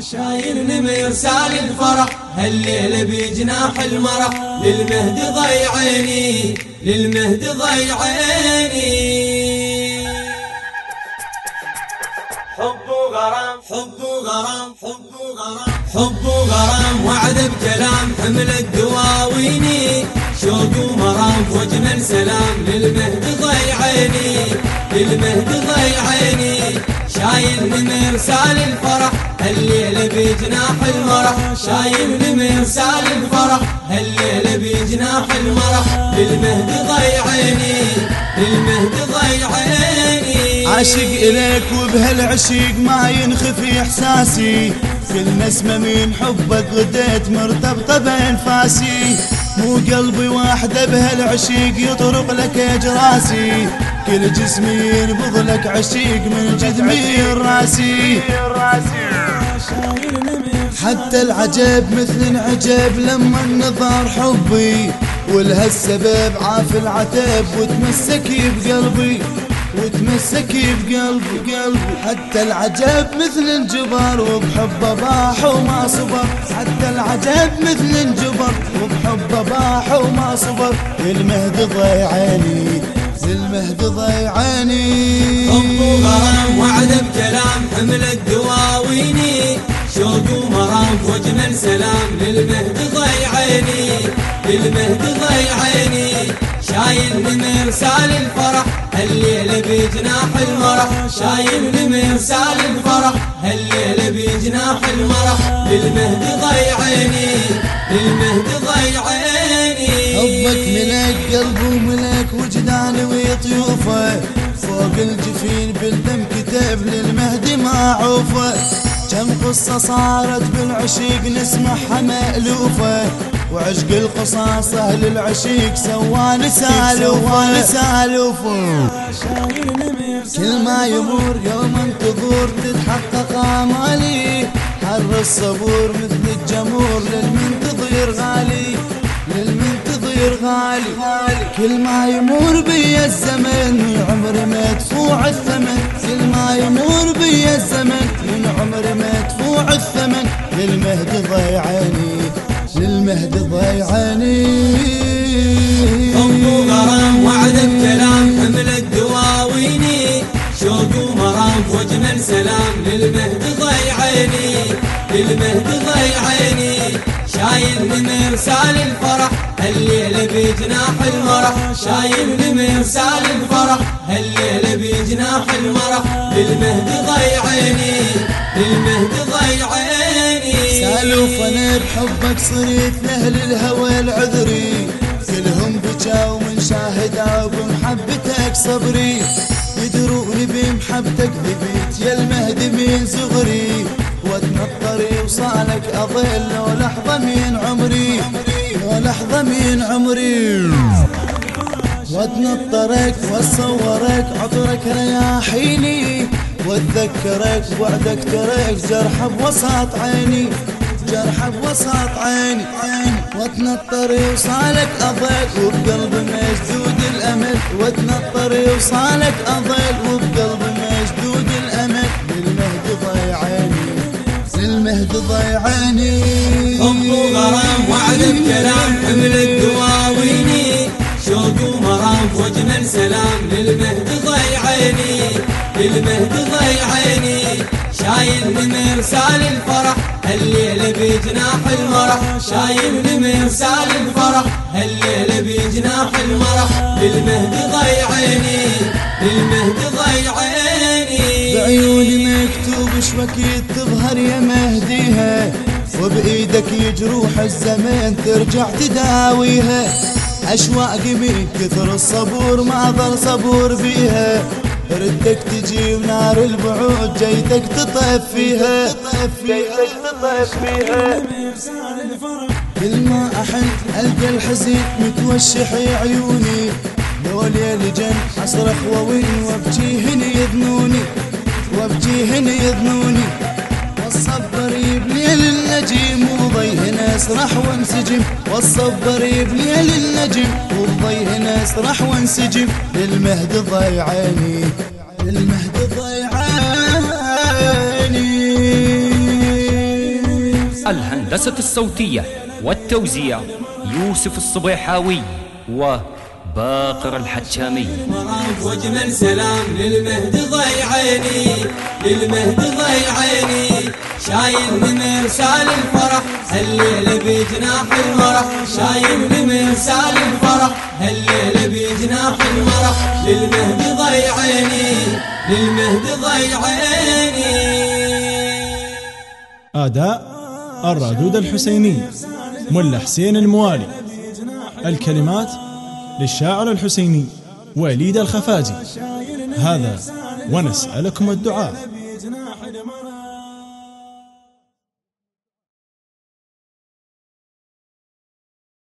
شايل مرسال الفرح هالليلة بجناح المرح. للمهد ضيعيني للمهد ضيعيني حب وغرام. حب وغرام حب وغرام. حب وغرام وعد بكلام حمل الدواويني. شوق ومرام واجمل سلام. للمهد ضيعيني للمهد ضيعيني شايل مرسال الفرح هالليلة بجناح المرح شايل مرسال الفرح هالليلة بجناح المرح للمهد ضيعيني للمهد ضيعيني عاشق إليك وبهالعشيق ما ينخفي إحساسي. كل نسمة من حبك غديت مرتبطة بأنفاسي مو قلبي واحدة بهالعشيق يطرق لك إجراسي. كل جسمي ينبض لك عشيق من جدمي راسي حتى العجب مثل عجب لما النظر حبي ولهالسبب عاف العتب وتمسكي بقلبي وتمسكي بقلبي قلبي. حتى العجب مثل الجبر وبحبه باح وما صبر حتى العجب مثل الجبر وبحبه باح وما صبر المهد ضيعاني المهد ضيعاني. حب وغرام وعد بكلام حمل الدواويني. شوق ومرام واجمل سلام للمهد ضيعيني للمهد ضيعيني. شايل مرسال الفرح هالليلة بجناح المرح. شايل مرسال الفرح هالليلة بجناح المرح. للمهد ضيعيني للمهد ضيعيني وجداني وطيوفه فوق الجفين بالدم كتب للمهدي معوفه كم قصة صارت بالعشيق نسمعها مألوفة. وعشق القصاص أهل العشيق سواني سالوفة سالوفة. كل ما يمر يوم انتظر تتحقق آمالي. حر الصبور مثل الجمور للمنتظر غالي. للمنتظر غالي كل ما يمر بي الزمن من عمري مدفوع الثمن كل ما يمر بي الزمن من عمري مدفوع الثمن للمهد ضيعاني للمهد ضيعاني. حب وغرام وعد بكلام حمل الدواويني شوق ومرام واجمل سلام للمهد ضيعيني للمهد ضيعيني شايل مرسال الفرح هالليلة بجناح المرح شايل مرسال الفرح هالليلة بجناح المرح للمهد ضيعيني للمهد ضيعيني سألوا فانا بحبك صرت لاهل الهوى العذري. كلهم بكاو من شاهدا بمحبتك صبري. يدروني بمحبتك ذبيت يا المهدي من صغري. واتنطري وصالك أظل لو لحظة من عمري لو لحظة من عمري. واتنطرك واتصورك عطرك رياحيني. واتذكرك بعدك ترك جرح بوسط عيني جرح بوسط عيني. واتنطر يوصالك اضل وبقلبي مشدود الأمل. واتنطر يوصالك اضل وبقلبي للمهد ضيعاني. حب وغرام وعد بكلام حمل الدواويني. شوق ومرام واجمل سلام للمهد ضيعيني. للمهد ضيعيني. شايل مرسال الفرح هالليلة بجناح المرح. شايل مرسال الفرح هالليلة بجناح المرح. للمهد ضيعيني. للمهد شوكيت تظهر يا مهديها وبإيدك يجروح الزمان ترجع تداويها. أشواقي من كثر الصبور ما ظل صبور بيها. ردك تجي ونار البعود جيتك تطفيها تطفيها كل ما أحن ألقى الحزين متوشح عيوني. لو ليل جن أصرخ ووين وأبكي هني يذنوني. وابكي هني يذنوني. والصبر بليل النجيم وضيه اسرح وانسجم. والصبر بليل النجم وضيه اسرح وانسجم. للمهد ضيعاني للمهد ضيعاني. الهندسة الصوتية والتوزيع يوسف الصبيحاوي و باقر الحتشامي مرام واجمل سلام للمهد ضي عيني للمهد ضي عيني. شايل نمر الفرح هالليلة بجناح المرح. شايل نمر الفرح هالليلة بجناح المرح. للمهد ضي عيني للمهد ضي عيني. أداء الرادود الحسيني ملا حسين الموالي. الكلمات للشاعر الحسيني وليد الخفاجي هذا ونسألكم الدعاء.